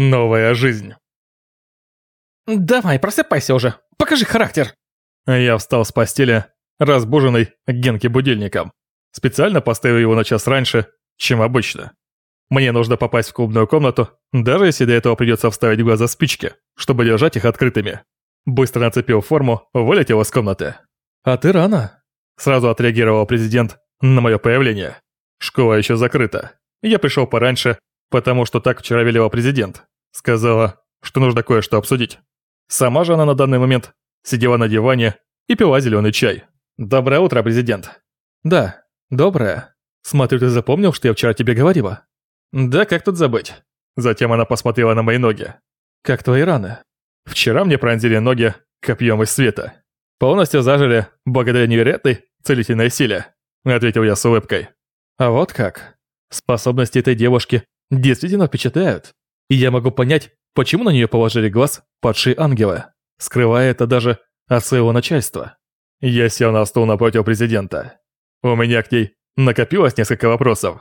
Новая жизнь. Давай, просыпайся уже. Покажи характер. Я встал с постели, разбуженный Генки будильником. Специально поставил его на час раньше, чем обычно. Мне нужно попасть в клубную комнату, даже если до этого придется вставить в глаза спички, чтобы держать их открытыми. Быстро нацепил форму, вылетел из комнаты. «А ты рано», – сразу отреагировал президент на мое появление. «Школа еще закрыта. Я пришел пораньше, потому что так вчера велела президент. Сказала, что нужно кое-что обсудить. Сама же она на данный момент сидела на диване и пила зеленый чай. «Доброе утро, президент». «Да, доброе. Смотрю, ты запомнил, что я вчера тебе говорила?» «Да, как тут забыть?» Затем она посмотрела на мои ноги. «Как твои раны?» «Вчера мне пронзили ноги копьем из света. Полностью зажили благодаря невероятной целительной силе», ответил я с улыбкой. «А вот как. Способности этой девушки действительно впечатляют. И я могу понять, почему на нее положили глаз падшие ангелы, скрывая это даже от своего начальства. Я сел на стул напротив президента. У меня к ней накопилось несколько вопросов.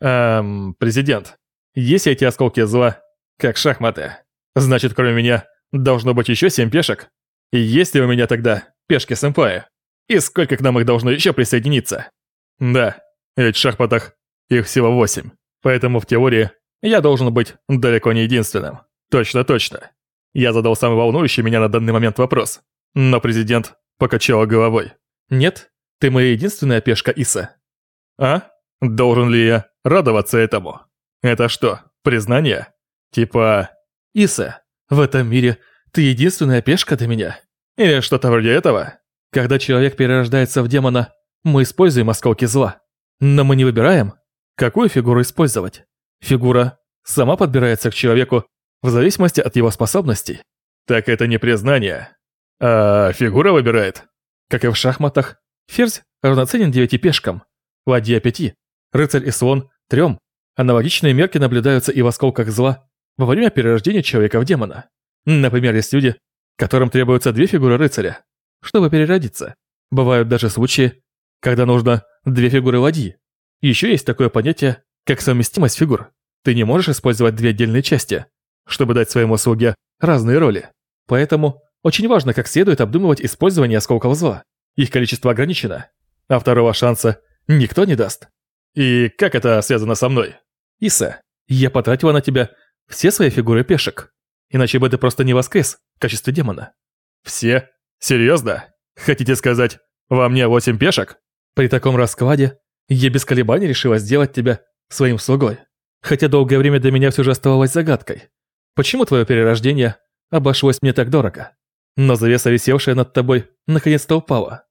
Эм, президент, если эти осколки зла, как шахматы, значит, кроме меня, должно быть еще семь пешек? И есть ли у меня тогда пешки-сэмпаи? И сколько к нам их должно еще присоединиться? Да, ведь в шахматах их всего восемь. Поэтому в теории я должен быть далеко не единственным. Точно-точно. Я задал самый волнующий меня на данный момент вопрос. Но президент покачал головой. Нет, ты моя единственная пешка Иса. А? Должен ли я радоваться этому? Это что, признание? Типа... Иса, в этом мире ты единственная пешка для меня? Или что-то вроде этого? Когда человек перерождается в демона, мы используем осколки зла. Но мы не выбираем, какую фигуру использовать. Фигура сама подбирается к человеку в зависимости от его способностей. Так это не признание. А фигура выбирает. Как и в шахматах, ферзь равноценен девяти пешкам, ладья пяти, рыцарь и слон трем. Аналогичные мерки наблюдаются и в осколках зла во время перерождения человека в демона. Например, есть люди, которым требуются две фигуры рыцаря, чтобы переродиться. Бывают даже случаи, когда нужно две фигуры ладьи. Еще есть такое понятие, как совместимость фигур. Ты не можешь использовать две отдельные части, чтобы дать своему слуге разные роли. Поэтому очень важно как следует обдумывать использование осколков зла. Их количество ограничено, а второго шанса никто не даст. И как это связано со мной? Иса, я потратила на тебя все свои фигуры пешек. Иначе бы ты просто не воскрес в качестве демона. Все? Серьезно? Хотите сказать, во мне восемь пешек? При таком раскладе я без колебаний решила сделать тебя своим слугой. Хотя долгое время для меня все же оставалось загадкой. Почему твое перерождение обошлось мне так дорого? Но завеса, висевшая над тобой, наконец-то упала.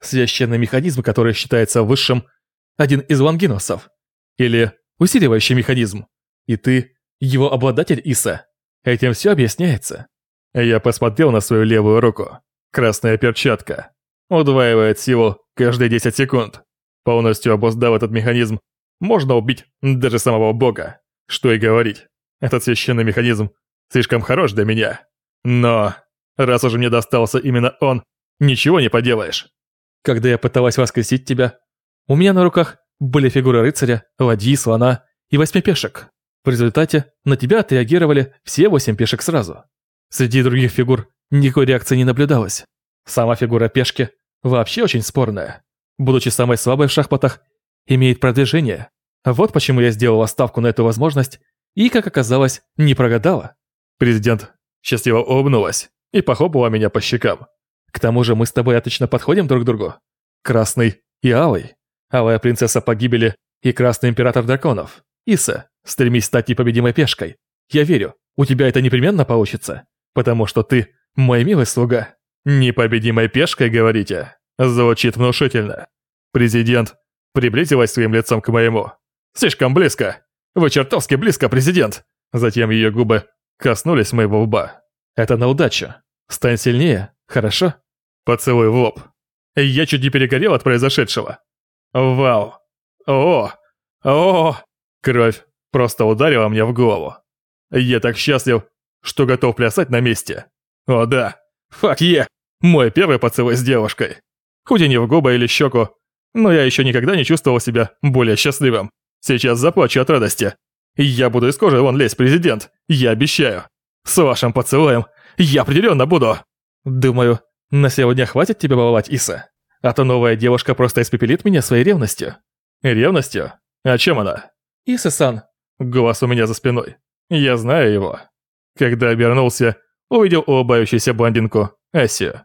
Священный механизм, который считается высшим, один из лангинусов. Или усиливающий механизм. И ты, его обладатель Иса. Этим все объясняется. Я посмотрел на свою левую руку. Красная перчатка. Удваивает силу каждые 10 секунд. Полностью обуздав этот механизм, можно убить даже самого бога. Что и говорить. Этот священный механизм слишком хорош для меня. Но, раз уже мне достался именно он, ничего не поделаешь. Когда я пыталась воскресить тебя, у меня на руках были фигуры рыцаря, ладьи, слона и восьми пешек. В результате на тебя отреагировали все восемь пешек сразу. Среди других фигур никакой реакции не наблюдалось. Сама фигура пешки вообще очень спорная. Будучи самой слабой в шахматах, имеет продвижение. Вот почему я сделала ставку на эту возможность и, как оказалось, не прогадала. Президент счастливо улыбнулась и похлопала меня по щекам. К тому же мы с тобой отлично подходим друг к другу. Красный и алый. Алая принцесса погибели и красный император драконов. Иса, стремись стать непобедимой пешкой. Я верю, у тебя это непременно получится, потому что ты мой милый слуга. Непобедимой пешкой, говорите? Звучит внушительно. Президент приблизилась своим лицом к моему. Слишком близко. Вы чертовски близко, президент. Затем ее губы коснулись моего лба. Это на удачу. Стань сильнее, хорошо? Поцелуй в лоб. Я чуть не перегорел от произошедшего. Вау. О. О. Кровь просто ударила мне в голову. Я так счастлив, что готов плясать на месте. О да. Фак е. Мой первый поцелуй с девушкой. Хоть и не в губы или щеку, но я еще никогда не чувствовал себя более счастливым. Сейчас заплачу от радости. Я буду из кожи вон лезть, президент. Я обещаю. С вашим поцелуем я определенно буду. Думаю, на сегодня хватит тебя баловать, Иса. А то новая девушка просто испепелит меня своей ревностью. Ревностью? А чем она? Иса-сан. Голос у меня за спиной. Я знаю его. Когда обернулся, увидел улыбающуюся блондинку Асию.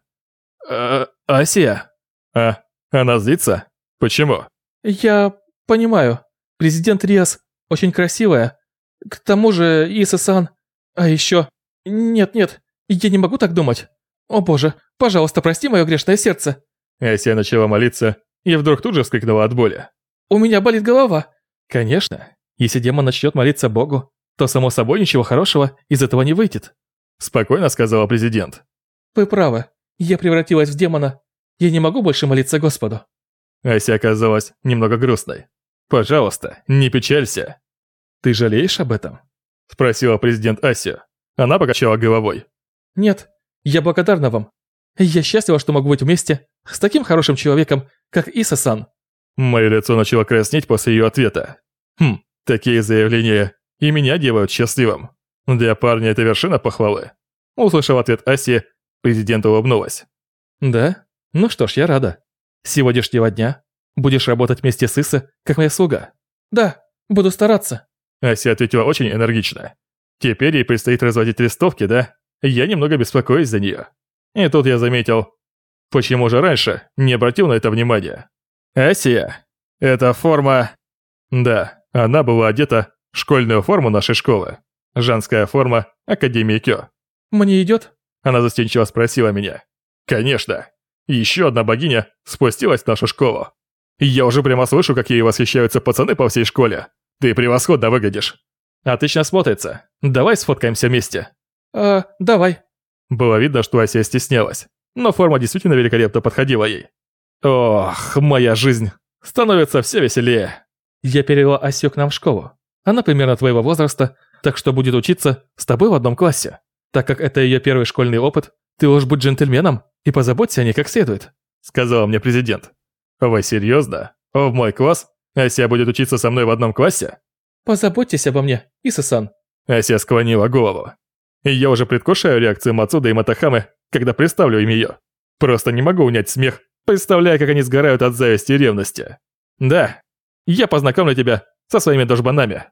Э, Асия? А, она злится? Почему? Я понимаю. Президент Риас очень красивая. К тому же Иса-сан... А еще... Нет-нет, я не могу так думать. О боже, пожалуйста, прости мое грешное сердце. Асия начала молиться и вдруг тут же вскрикнула от боли. У меня болит голова. Конечно, если демон начнет молиться Богу, то само собой ничего хорошего из этого не выйдет. Спокойно сказала президент. Вы правы, я превратилась в демона. Я не могу больше молиться Господу. Ася оказалась немного грустной. «Пожалуйста, не печалься». «Ты жалеешь об этом?» Спросила президент Асю. Она покачала головой. «Нет, я благодарна вам. Я счастлива, что могу быть вместе с таким хорошим человеком, как Иса-сан». Мое лицо начало краснеть после ее ответа. Хм, такие заявления и меня делают счастливым. Для парня это вершина похвалы. Услышав ответ Аси, президент улыбнулась. «Да? Ну что ж, я рада. С сегодняшнего дня будешь работать вместе с Иса, как моя слуга». «Да, буду стараться». Ася ответила очень энергично. Теперь ей предстоит разводить листовки, да? Я немного беспокоюсь за нее. И тут я заметил, почему же раньше не обратил на это внимания. Асия, это форма... Да, она была одета в школьную форму нашей школы. Женская форма Академии Кё. «Мне идет?» Она застенчиво спросила меня. «Конечно. Еще одна богиня спустилась в нашу школу. Я уже прямо слышу, как ей восхищаются пацаны по всей школе. Ты превосходно выглядишь. Отлично смотрится. Давай сфоткаемся вместе. А, давай. Было видно, что Ася стеснялась, но форма действительно великолепно подходила ей. Ох, моя жизнь становится все веселее. Я перевела Асю к нам в школу. Она примерно твоего возраста, так что будет учиться с тобой в одном классе. Так как это ее первый школьный опыт, ты уж будь джентльменом и позаботься о ней как следует», — сказал мне президент. «Вы серьезно? В мой класс? Ася будет учиться со мной в одном классе?» «Позаботьтесь обо мне, Иса-сан». Ася склонила голову. Я уже предвкушаю реакцию Мацуда и Матахамы, когда представлю им ее. Просто не могу унять смех, представляя, как они сгорают от зависти и ревности. Да, я познакомлю тебя со своими дожбанами.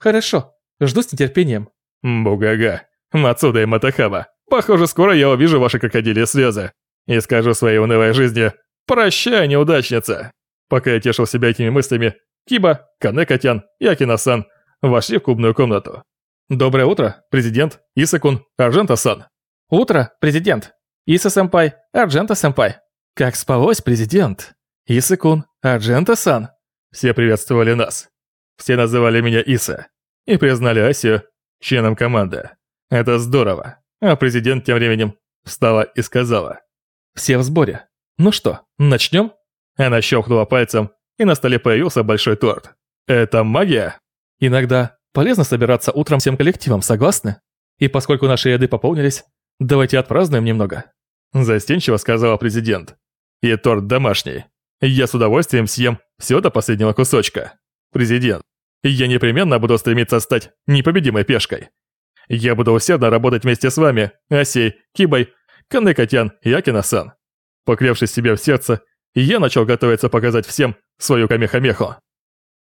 Хорошо, жду с нетерпением. Бугага, Мацуда и Матахама, похоже, скоро я увижу ваши крокодильи слезы. И скажу своей унылой жизни «Прощай, неудачница!» Пока я тешил себя этими мыслями, Киба, Конэко-тян и Акено-сан вошли в клубную комнату. «Доброе утро, президент, Исэ-кун, Арджента-сан». «Утро, президент, Иса-сэмпай, Арджента-сэмпай». «Как спалось, президент? Исэ-кун, Арджента-сан». Все приветствовали нас. Все называли меня Иса и признали Асию членом команды. Это здорово. А президент тем временем встала и сказала. «Все в сборе. Ну что, начнем?» Она щелкнула пальцем, и на столе появился большой торт. «Это магия?» «Иногда полезно собираться утром всем коллективом, согласны? И поскольку наши еды пополнились, давайте отпразднуем немного». Застенчиво сказала президент. «И торт домашний. Я с удовольствием съем все до последнего кусочка. Президент, я непременно буду стремиться стать непобедимой пешкой. Я буду усердно работать вместе с вами, Асей, Кибой, Канекатян и Акина-сан. Поклявшись себе в сердце, я начал готовиться показать всем свою камехамеху.